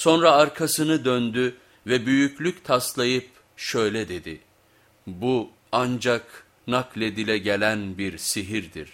Sonra arkasını döndü ve büyüklük taslayıp şöyle dedi. Bu ancak nakledile gelen bir sihirdir.